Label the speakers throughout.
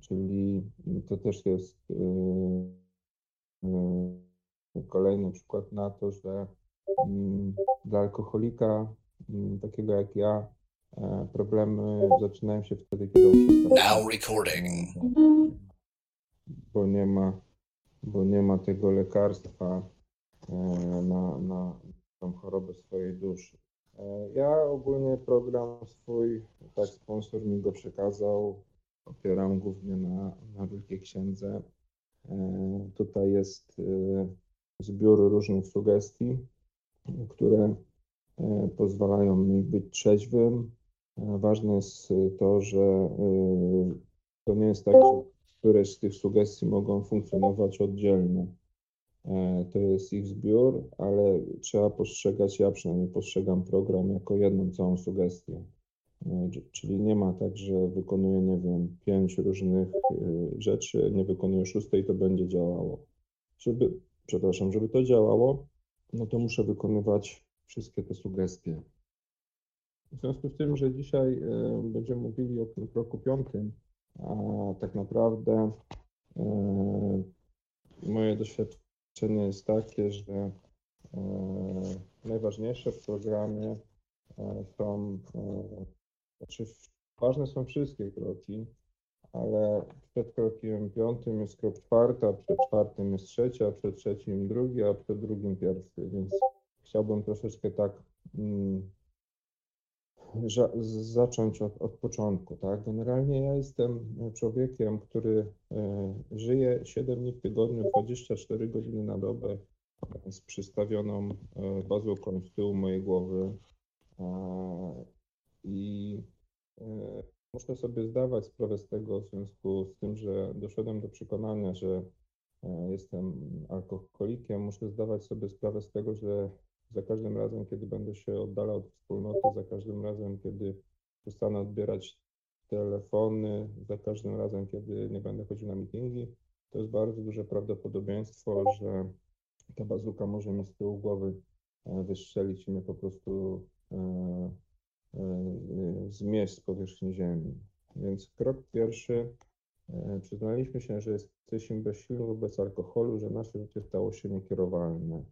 Speaker 1: czyli to też jest kolejny przykład na to, że mm, dla alkoholika mm, takiego jak ja problemy zaczynają się wtedy, kiedy on przestaje. Now recording. Bo nie ma, bo nie ma tego lekarstwa na, na tą chorobę swojej duszy. E, ja ogólnie program swój, tak sponsor mi go przekazał, opieram głównie na, na Wielkiej Księdze. E, tutaj jest e, zbiór różnych sugestii, które pozwalają mi być trzeźwym. Ważne jest to, że to nie jest tak, że któreś z tych sugestii mogą funkcjonować oddzielnie. E, to jest ich zbiór, ale trzeba postrzegać, ja przynajmniej postrzegam program jako jedną całą sugestię. E, czyli nie ma tak, że wykonuję, nie wiem, pięć różnych e, rzeczy, nie wykonuję szóstej, to będzie działało. Żeby, przepraszam, żeby to działało, no to muszę wykonywać wszystkie te sugestie. W związku z tym, że dzisiaj będziemy mówili o tym kroku piątym, a tak naprawdę moje doświadczenie jest takie, że e, najważniejsze w programie e, są, e, znaczy ważne są wszystkie kroki, ale przed krokiem piątym jest krok czwarty, a przed czwartym jest trzeci, a przed trzecim drugi, a przed drugim pierwszy, więc chciałbym troszeczkę tak mm, zacząć od, od, początku. Tak? Generalnie ja jestem człowiekiem, który e, żyje 7 dni w tygodniu, 24 godziny na dobę z przystawioną bazooką z tyłu mojej głowy. I e, muszę sobie zdawać sprawę z tego w związku z tym, że doszedłem do przekonania, że jestem alkoholikiem. Muszę zdawać sobie sprawę z tego, że za każdym razem, kiedy będę się oddalał od wspólnoty, za każdym razem, kiedy przestanę odbierać telefony, za każdym razem, kiedy nie będę chodził na meetingi, to jest bardzo duże prawdopodobieństwo, że ta bazuka może mi z tyłu głowy e, wystrzelić i mnie po prostu e, e, zmieść z powierzchni ziemi. Więc krok pierwszy, przyznaliśmy się, że jesteśmy bezsilni wobec alkoholu, że nasze życie stało się niekierowalne.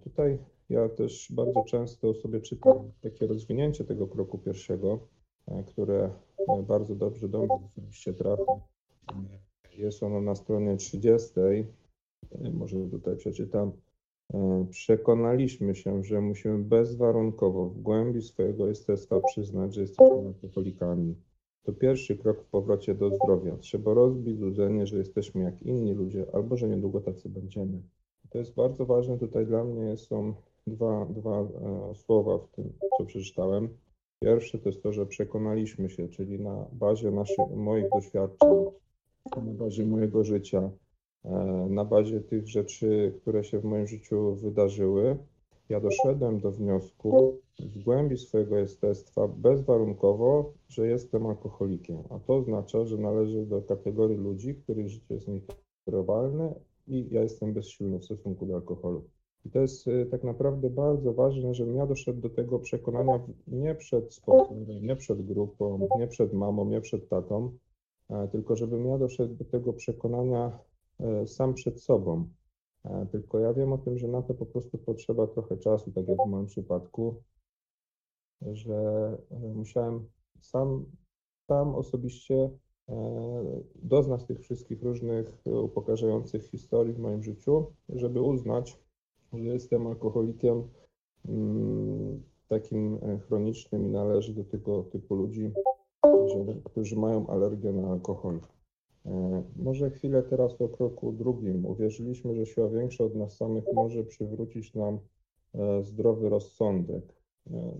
Speaker 1: Tutaj ja też bardzo często sobie czytam takie rozwinięcie tego kroku pierwszego, e, które e, bardzo dobrze do mnie osobiście trafia. Jest ono na stronie 30. E, może tutaj przeczytam. Przekonaliśmy się, że musimy bezwarunkowo w głębi swojego jestestwa przyznać, że jesteśmy alkoholikami. To pierwszy krok w powrocie do zdrowia. Trzeba rozbić złudzenie, że jesteśmy jak inni ludzie, albo że niedługo tacy będziemy. To jest bardzo ważne tutaj dla mnie są dwa, dwa e, słowa w tym, co przeczytałem. Pierwsze to jest to, że przekonaliśmy się, czyli na bazie naszych, moich doświadczeń, na bazie mojego życia, e, na bazie tych rzeczy, które się w moim życiu wydarzyły, ja doszedłem do wniosku w głębi swojego jestestwa bezwarunkowo, że jestem alkoholikiem. A to oznacza, że należę do kategorii ludzi, których życie jest niekierowalne i ja jestem bezsilny w stosunku do alkoholu. I to jest y, tak naprawdę bardzo ważne, żebym ja doszedł do tego przekonania nie przed spotkaniem, nie przed grupą, nie przed mamą, nie przed tatą, e, tylko żebym ja doszedł do tego przekonania e, sam przed sobą. E, tylko ja wiem o tym, że na to po prostu potrzeba trochę czasu, tak jak w moim przypadku, że musiałem sam, sam osobiście doznać tych wszystkich różnych upokarzających historii w moim życiu, żeby uznać, że jestem alkoholikiem mm, takim e, chronicznym i należy do tego typu ludzi, którzy mają alergię na alkohol. E, może chwilę teraz o kroku drugim. Uwierzyliśmy, że siła większa od nas samych może przywrócić nam e, zdrowy rozsądek.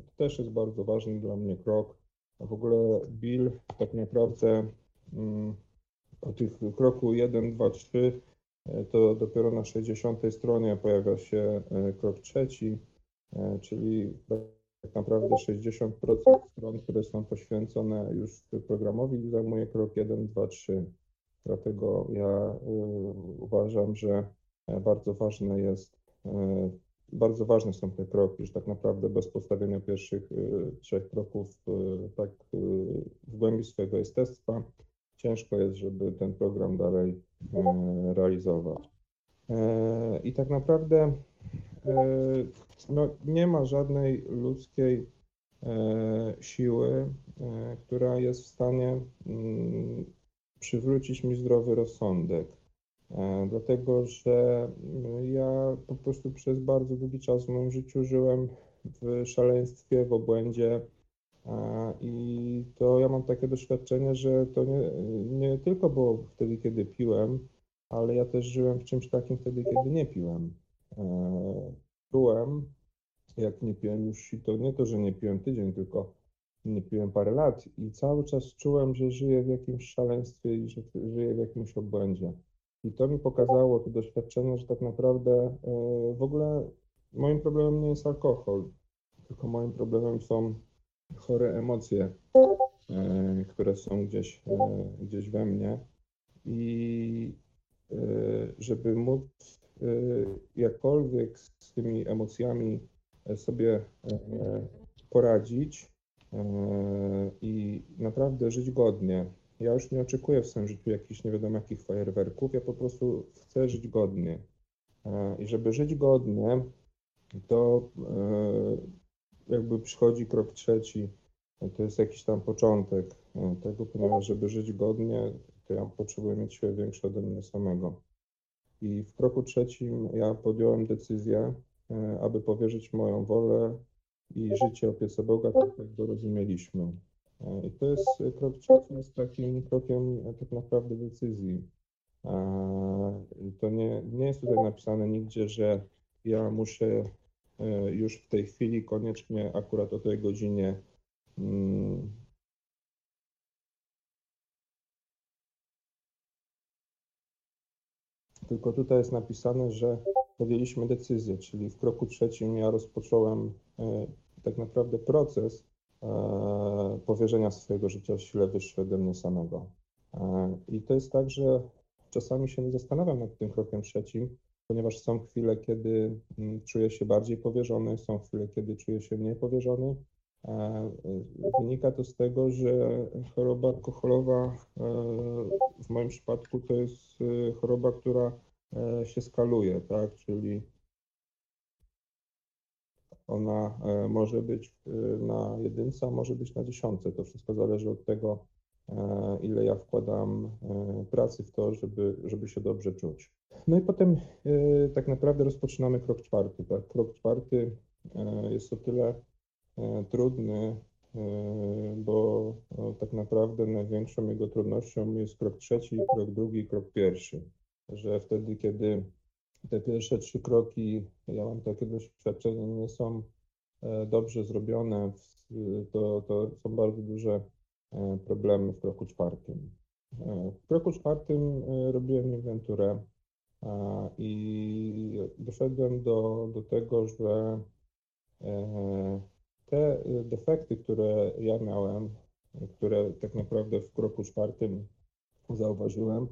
Speaker 1: To też jest bardzo ważny dla mnie krok. A w ogóle Bill tak naprawdę mm, o tych kroku 1, 2, 3 E, to dopiero na 60 stronie pojawia się e, krok trzeci, e, czyli tak naprawdę 60% stron, które są poświęcone już programowi, zajmuje krok 1, 2, 3. Dlatego ja uważam, że bardzo ważne jest, bardzo ważne są te kroki, że tak naprawdę bez postawienia pierwszych trzech kroków tak w głębi swojego jestestwa ciężko jest, żeby ten program dalej e, realizować. E, I tak naprawdę no, nie ma żadnej ludzkiej siły, która jest w stanie mm, przywrócić mi zdrowy rozsądek. Dlatego, że ja po prostu przez bardzo długi czas w moim życiu żyłem w szaleństwie, w obłędzie, i to ja mam takie doświadczenie, że to nie, nie tylko było wtedy, kiedy piłem, ale ja też żyłem w czymś takim wtedy, kiedy nie piłem. E, czułem, jak nie piłem już, i to nie to, że nie piłem tydzień, tylko nie piłem parę lat i cały czas czułem, że żyję w jakimś szaleństwie i że żyję w jakimś obłędzie. I to mi pokazało, to doświadczenie, że tak naprawdę e, w ogóle moim problemem nie jest alkohol, tylko moim problemem są chore emocje, e, które są gdzieś, e, gdzieś we mnie i żeby móc jakkolwiek z tymi emocjami sobie poradzić i naprawdę żyć godnie. Ja już nie oczekuję w swoim życiu jakichś nie wiadomo jakich fajerwerków, ja po prostu chcę żyć godnie. I żeby żyć godnie, to jakby przychodzi krok trzeci. To jest jakiś tam początek e, tego, ponieważ żeby żyć godnie, to ja potrzebuję mieć siłę większą ode mnie samego. I w kroku trzecim ja podjąłem decyzję, e, aby powierzyć moją wolę i życie opiece Boga, tak jak go rozumieliśmy. E, I to jest krok trzeci, jest takim krokiem tak naprawdę decyzji. To nie, nie jest tutaj napisane nigdzie, że ja muszę E, już w tej chwili koniecznie akurat o tej godzinie mm, Tylko tutaj jest napisane, że podjęliśmy decyzję, czyli w kroku trzecim ja rozpocząłem e, tak naprawdę proces e, powierzenia swojego życia sile wyższej ode mnie samego. I to jest tak, że czasami się zastanawiam nad tym krokiem trzecim, ponieważ są chwile, kiedy mm, czuję się bardziej powierzony, są chwile, kiedy czuję się mniej powierzony. E, wynika to z tego, że choroba alkoholowa e, w moim przypadku to jest e, choroba, która się skaluje, tak? Czyli ona może być na jedynce, a może być na dziesiątce. To wszystko zależy od tego, ile ja wkładam pracy w to, żeby, żeby się dobrze czuć. No i potem e, tak naprawdę rozpoczynamy krok czwarty. Tak? Krok czwarty e, jest o tyle e, trudny, bo tak naprawdę największą jego trudnością jest krok trzeci, krok drugi, krok pierwszy. Że wtedy, kiedy te pierwsze trzy kroki, ja mam takie doświadczenie, nie są dobrze zrobione, to, to są bardzo duże problemy w kroku czwartym. W kroku czwartym robiłem inwenturę i doszedłem do, do tego, że e, te defekty, które ja miałem, które tak naprawdę w kroku czwartym zauważyłem, e,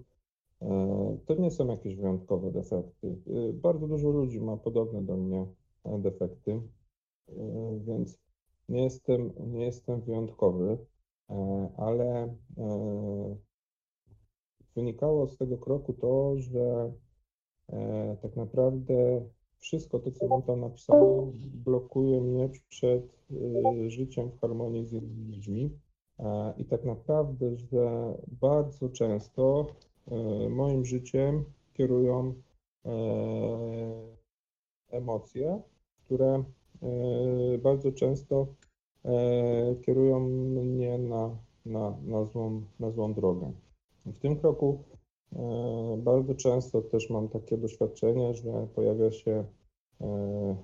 Speaker 1: to nie są jakieś wyjątkowe defekty. E, bardzo dużo ludzi ma podobne do mnie defekty, więc nie jestem, nie jestem wyjątkowy, ale wynikało z tego kroku to, że E, tak naprawdę wszystko to, co mam tam napisane, blokuje mnie przed e, życiem w harmonii z innymi ludźmi. E, I tak naprawdę, że bardzo często moim życiem kierują emocje, które bardzo często kierują mnie na, na, na, złą, na złą drogę. W tym kroku E, bardzo często też mam takie doświadczenie, że pojawia się e,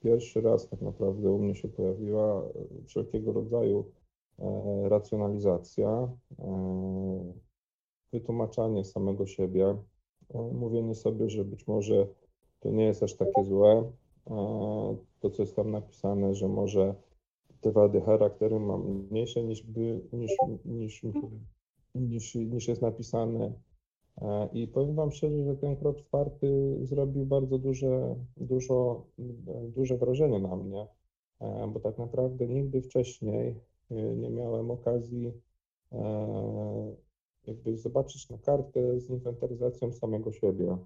Speaker 1: pierwszy raz tak naprawdę u mnie się pojawiła wszelkiego rodzaju e, racjonalizacja, wytłumaczanie samego siebie, mówienie sobie, że być może to nie jest aż takie złe, to co jest tam napisane, że może te wady charakteru mam mniejsze niż, by, niż, niż, niż, niż jest napisane, E, I powiem Wam szczerze, że ten krok czwarty zrobił bardzo duże, dużo, duże wrażenie na mnie, e, bo tak naprawdę nigdy wcześniej e, nie miałem okazji jakby zobaczyć na kartę z inwentaryzacją samego siebie.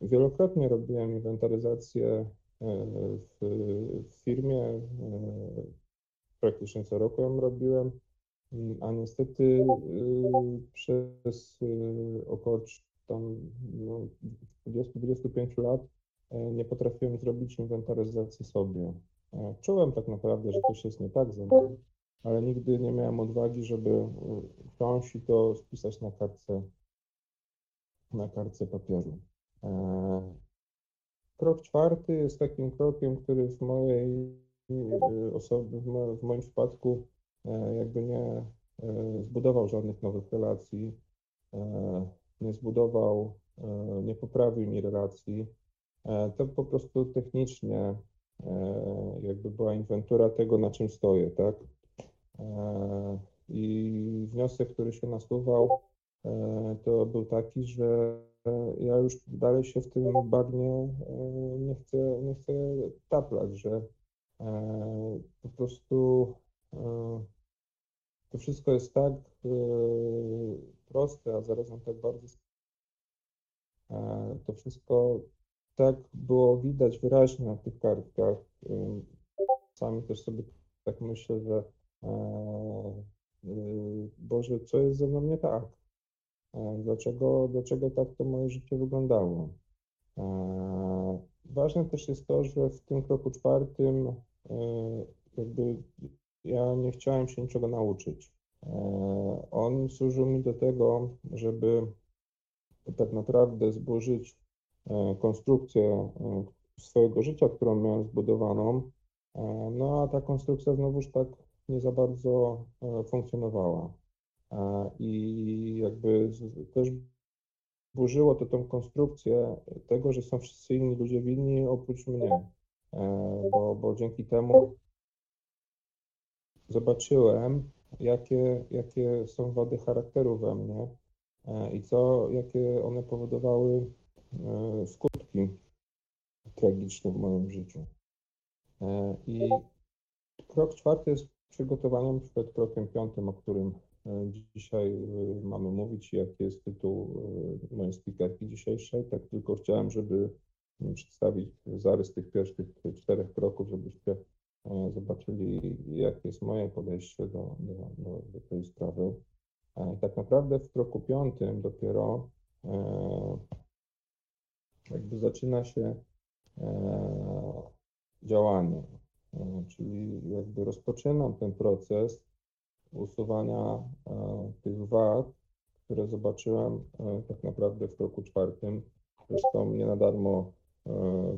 Speaker 1: Wielokrotnie robiłem inwentaryzację w, w firmie, praktycznie co roku ją robiłem, a niestety przez około tam no, 20-25 lat nie potrafiłem zrobić inwentaryzacji sobie. Czułem tak naprawdę, że coś jest nie tak ze mną, ale nigdy nie miałem odwagi, żeby wsiąść i to spisać na kartce, na kartce papieru. Krok czwarty jest takim krokiem, który w mojej osoby, w moim przypadku jakby nie zbudował żadnych nowych relacji, nie zbudował, nie poprawił mi relacji. To po prostu technicznie jakby była inwentura tego, na czym stoję, tak? I wniosek, który się nasuwał, to był taki, że ja już dalej się w tym bagnie nie chcę, nie chcę taplać, że po prostu to wszystko jest tak proste, a zarazem tak bardzo. To wszystko tak było widać wyraźnie na tych kartkach. Sami też sobie tak myślę, że Boże, co jest ze mną nie tak? Dlaczego, dlaczego tak to moje życie wyglądało? Ważne też jest to, że w tym kroku czwartym jakby ja nie chciałem się niczego nauczyć. On służył mi do tego, żeby tak naprawdę zburzyć konstrukcję swojego życia, którą miałem zbudowaną. No a ta konstrukcja znowuż tak nie za bardzo funkcjonowała. I jakby też burzyło to tą konstrukcję tego, że są wszyscy inni ludzie winni oprócz mnie, bo, bo dzięki temu zobaczyłem, jakie, jakie są wady charakteru we mnie i co, jakie one powodowały skutki tragiczne w moim życiu. I krok czwarty jest przygotowaniem przed krokiem piątym, o którym dzisiaj mamy mówić, jaki jest tytuł mojej speakerki dzisiejszej. Tak tylko chciałem, żeby przedstawić zarys tych pierwszych czterech kroków, żebyście zobaczyli, jakie jest moje podejście do, do, do, do tej sprawy. Tak naprawdę w kroku piątym dopiero jakby zaczyna się działanie, czyli jakby rozpoczynam ten proces usuwania tych wad, które zobaczyłem tak naprawdę w kroku czwartym. Zresztą nie na darmo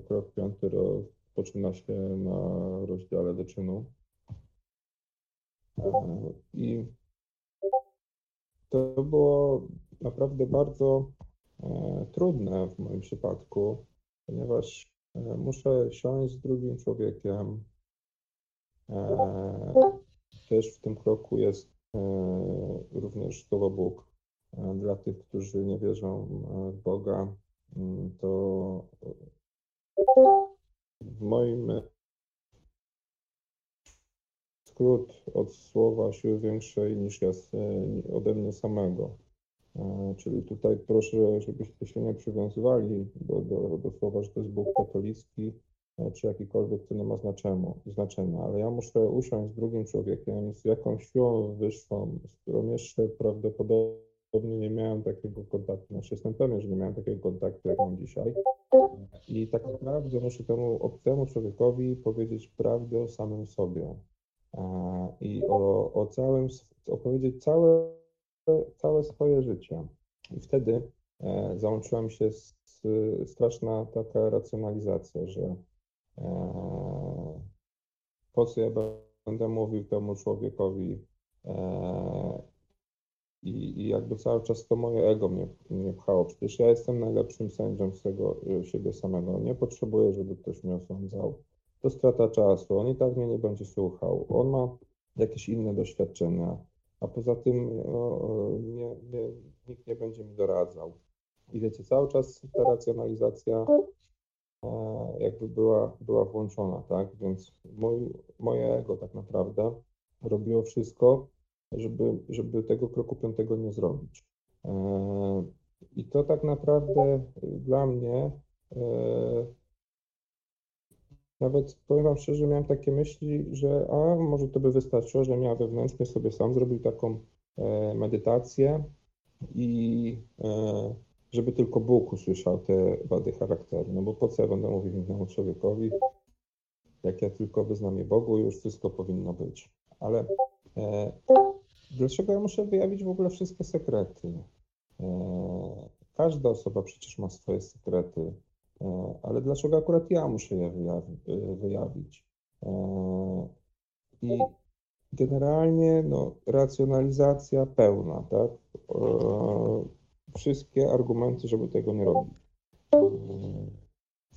Speaker 1: krok piąty rozpoczyna się na rozdziale do czynu. I to było naprawdę bardzo trudne w moim przypadku, ponieważ muszę siąść z drugim człowiekiem. Też w tym kroku jest również słowo Bóg. Dla tych, którzy nie wierzą w Boga, to w moim skrót od słowa siły większej niż ja ode mnie samego. Czyli tutaj proszę, żebyście się nie przywiązywali do, do, do słowa, że to jest Bóg katolicki, czy jakikolwiek, to nie ma znaczenia, ale ja muszę usiąść z drugim człowiekiem, z jakąś siłą wyższą, z którą jeszcze prawdopodobnie nie miałem takiego kontaktu, znaczy jestem pewien, że nie miałem takiego kontaktu, jak mam dzisiaj. I tak naprawdę muszę temu obcemu człowiekowi powiedzieć prawdę o samym sobie i o, o całym, opowiedzieć całe, całe swoje życie. I wtedy e, załączyła mi się straszna taka racjonalizacja, że e, po co ja będę mówił temu człowiekowi e, i, i jakby cały czas to moje ego mnie, mnie pchało. Przecież ja jestem najlepszym sędzią z tego siebie samego. Nie potrzebuję, żeby ktoś mnie osądzał. To strata czasu. On i tak mnie nie będzie słuchał. On ma jakieś inne doświadczenia. A poza tym no, nie, nie, nikt nie będzie mi doradzał. I wiecie, cały czas ta racjonalizacja e, jakby była, była włączona, tak? Więc mój, moje ego tak naprawdę robiło wszystko, żeby, żeby tego kroku piątego nie zrobić. I to tak naprawdę dla mnie nawet powiem Wam szczerze, miałem takie myśli, że a może to by wystarczyło, że ja wewnętrznie sobie sam zrobił taką e, medytację i e, żeby tylko Bóg usłyszał te wady charakteru. No bo po co ja będę mówił innemu człowiekowi, jak ja tylko wyznam je Bogu, już wszystko powinno być. Ale e, dlaczego ja muszę wyjawić w ogóle wszystkie sekrety? E, każda osoba przecież ma swoje sekrety. E, ale dlaczego akurat ja muszę je e, wyjawić? E, I generalnie no, racjonalizacja pełna, tak? Wszystkie argumenty, żeby tego nie robić.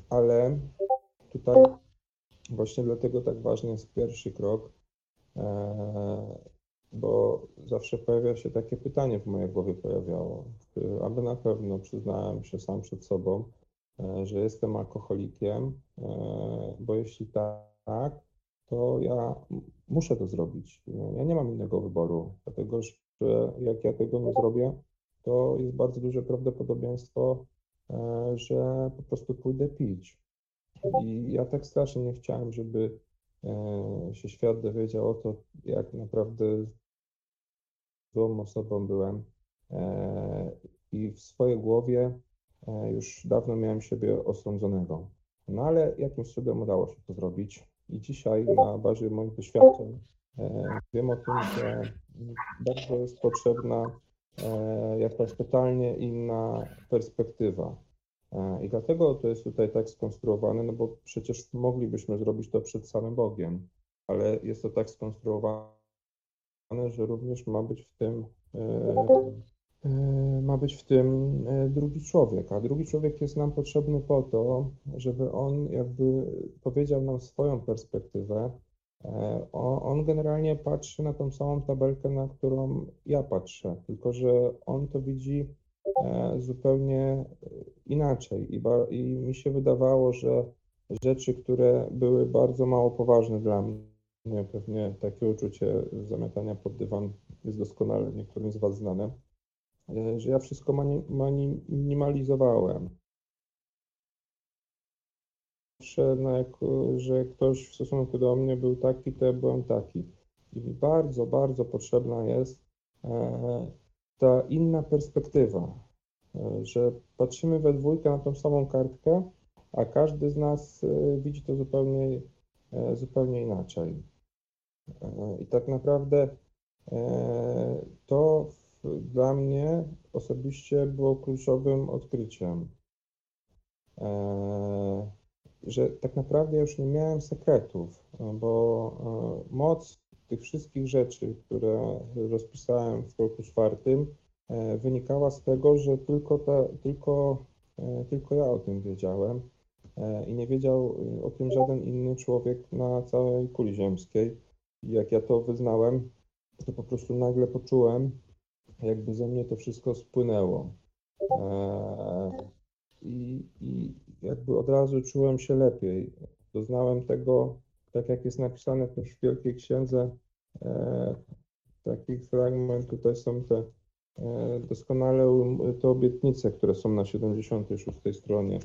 Speaker 1: Ale tutaj właśnie dlatego tak ważny jest pierwszy krok, bo zawsze pojawia się takie pytanie w mojej głowie pojawiało, aby na pewno przyznałem się sam przed sobą, E, że jestem alkoholikiem, bo jeśli tak, to ja muszę to zrobić. Ja nie mam innego wyboru, dlatego że jak ja tego nie zrobię, to jest bardzo duże prawdopodobieństwo, e, że po prostu pójdę pić. I ja tak strasznie nie chciałem, żeby się świat dowiedział o to, jak naprawdę złą osobą byłem. I w swojej głowie E, już dawno miałem siebie osądzonego. No ale jakimś cudem udało się to zrobić i dzisiaj na bazie moich doświadczeń e, wiem o tym, że bardzo jest potrzebna e, jakaś totalnie inna perspektywa. I dlatego to jest tutaj tak skonstruowane, no bo przecież moglibyśmy zrobić to przed samym Bogiem, ale jest to tak skonstruowane, że również ma być w tym E, ma być w tym e, drugi człowiek, a drugi człowiek jest nam potrzebny po to, żeby on jakby powiedział nam swoją perspektywę. E, on generalnie patrzy na tą samą tabelkę, na którą ja patrzę, tylko że on to widzi zupełnie inaczej. I, mi się wydawało, że rzeczy, które były bardzo mało poważne dla mnie, pewnie takie uczucie zamiatania pod dywan jest doskonale niektórym z Was znane E, że ja wszystko mani, minimalizowałem. No jak, że ktoś w stosunku do mnie był taki, to ja byłem taki. I bardzo, bardzo potrzebna jest e, ta inna perspektywa, e, że patrzymy we dwójkę na tą samą kartkę, a każdy z nas widzi to zupełnie, zupełnie inaczej. I tak naprawdę to dla mnie osobiście było kluczowym odkryciem, e, że tak naprawdę już nie miałem sekretów, bo e, moc tych wszystkich rzeczy, które rozpisałem w kroku czwartym, e, wynikała z tego, że tylko, ta, tylko, tylko ja o tym wiedziałem i nie wiedział o tym żaden inny człowiek na całej kuli ziemskiej. I jak ja to wyznałem, to po prostu nagle poczułem, jakby ze mnie to wszystko spłynęło. E, I, I jakby od razu czułem się lepiej. Doznałem tego, tak jak jest napisane też w Wielkiej Księdze, e, taki fragment, tutaj są te e, doskonale um, te obietnice, które są na 76 stronie.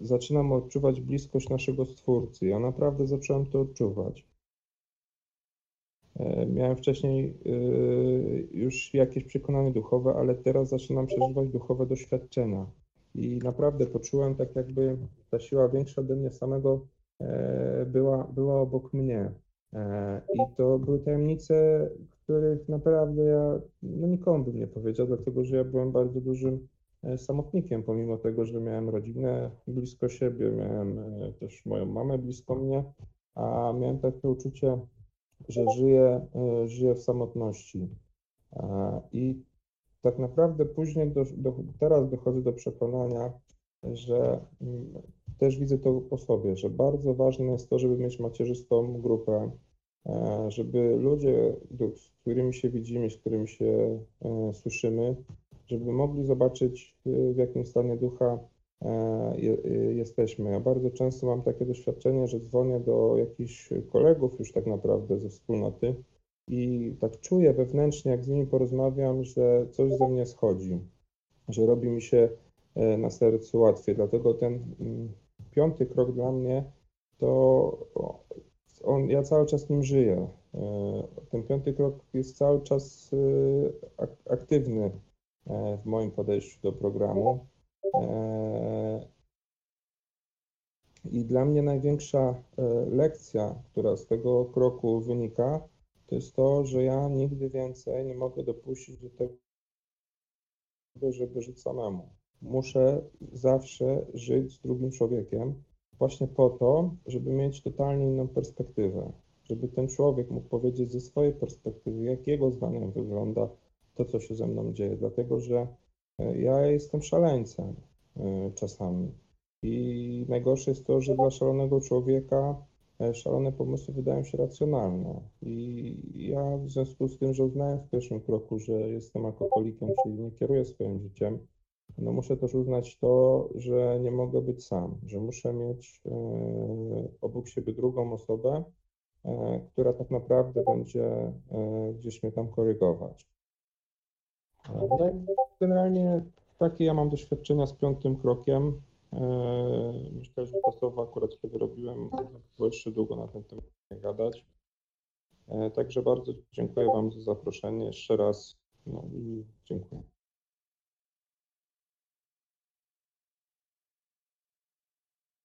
Speaker 1: Zaczynam odczuwać bliskość naszego Stwórcy. Ja naprawdę zacząłem to odczuwać. E, miałem wcześniej e, już jakieś przekonanie duchowe, ale teraz zaczynam przeżywać duchowe doświadczenia. I naprawdę poczułem tak, jakby ta siła większa ode mnie samego e, była, była obok mnie. I to były tajemnice, których naprawdę ja no nikomu bym nie powiedział, dlatego że ja byłem bardzo dużym samotnikiem, pomimo tego, że miałem rodzinę blisko siebie, miałem też moją mamę blisko mnie, a miałem takie uczucie, że żyję, e, żyję w samotności. I tak naprawdę później, do, do, teraz dochodzę do przekonania, że mm, też widzę to po sobie, że bardzo ważne jest to, żeby mieć macierzystą grupę, e, żeby ludzie, z którymi się widzimy, z którymi się e, słyszymy, żeby mogli zobaczyć, w jakim stanie ducha E, e, jesteśmy. Ja bardzo często mam takie doświadczenie, że dzwonię do jakichś kolegów już tak naprawdę ze wspólnoty i tak czuję wewnętrznie, jak z nimi porozmawiam, że coś ze mnie schodzi, że robi mi się e, na sercu łatwiej. Dlatego ten mm, piąty krok dla mnie to on, ja cały czas nim żyję. E, ten piąty krok jest cały czas e, ak- aktywny w moim podejściu do programu. I dla mnie największa lekcja, która z tego kroku wynika, to jest to, że ja nigdy więcej nie mogę dopuścić do tego, żeby żyć samemu. Muszę zawsze żyć z drugim człowiekiem, właśnie po to, żeby mieć totalnie inną perspektywę. Żeby ten człowiek mógł powiedzieć ze swojej perspektywy, jak jego zdaniem wygląda to, co się ze mną dzieje. Dlatego, że e, ja jestem szaleńcem e, czasami. I najgorsze jest to, że dla szalonego człowieka szalone pomysły wydają się racjonalne. I ja w związku z tym, że uznałem w pierwszym kroku, że jestem alkoholikiem, czyli nie kieruję swoim życiem, no muszę też uznać to, że nie mogę być sam, że muszę mieć e, obok siebie drugą osobę, e, która tak naprawdę będzie e, gdzieś mnie tam korygować. E, No generalnie takie ja mam doświadczenia z piątym krokiem. E, Myślę, że czasowo akurat wtedy robiłem, bo jeszcze długo na ten temat gadać. E, Także bardzo dziękuję Wam za zaproszenie jeszcze raz. No i dziękuję.